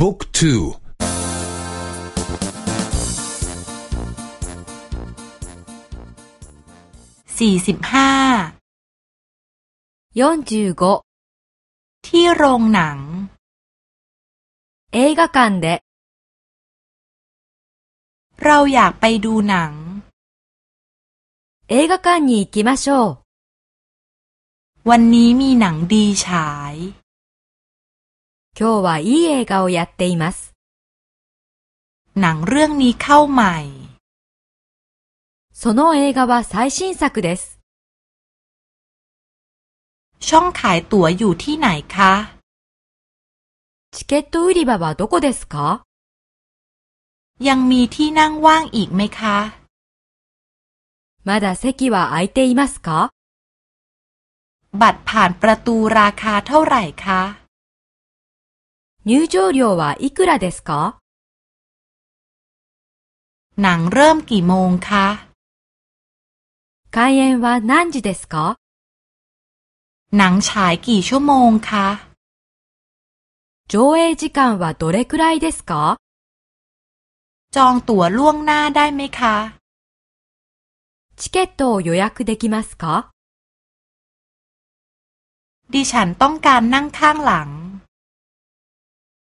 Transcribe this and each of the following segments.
บุ๊กทูสี่สิบห้าที่โรงหนัง映画館でเราอยากไปดูหนัง映画館に行きましょうวันนี้มีหนังดีฉาย 今日はいい映画をやっていますหนังเรื่องนี้เข้าใหม่その映画は最新作です。ช่องขายตั๋วอยู่ที่ไหนคะチケット売り場はどこですかยังมีที่นั่งว่างอีกไหมคะまだ席は空いていますかบัตรผ่านประตูราคาเท่าไหร่คะ 入場料はいくらですかหนังเริ่มกี่โมงคะ開演は何時ですかหนังฉายกี่ชั่วโมงคะ上映時間はどれくらいですかจองตั๋วล่วงหน้าได้ไหมคะチケットを予約できますかดิฉันต้องการนั่งข้างหลัง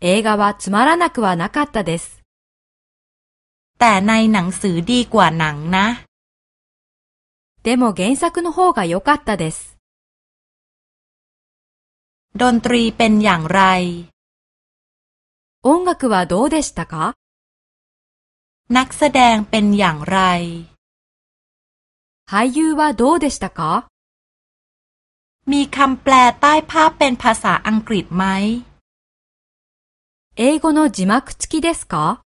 映画はつまらなくはなかったです。แต่ในหนังสือดีกว่าหนังนะでも原作の方が良かったです。ดนตรีเป็นอย่างไร音楽はどうでしたかนักแสดงเป็นอย่างไร俳優はどうでしたかมีคำแปลใต้ภาพเป็นภาษาอังกฤษไหม 英語の字幕付きですか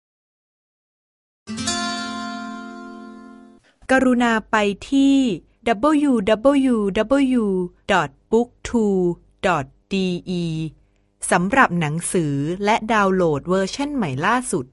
กรุณาไปที่ www.booktwo.de สำหรับหนังสือและดาวน์โหลดเวอร์ชันใหม่ล่าสุด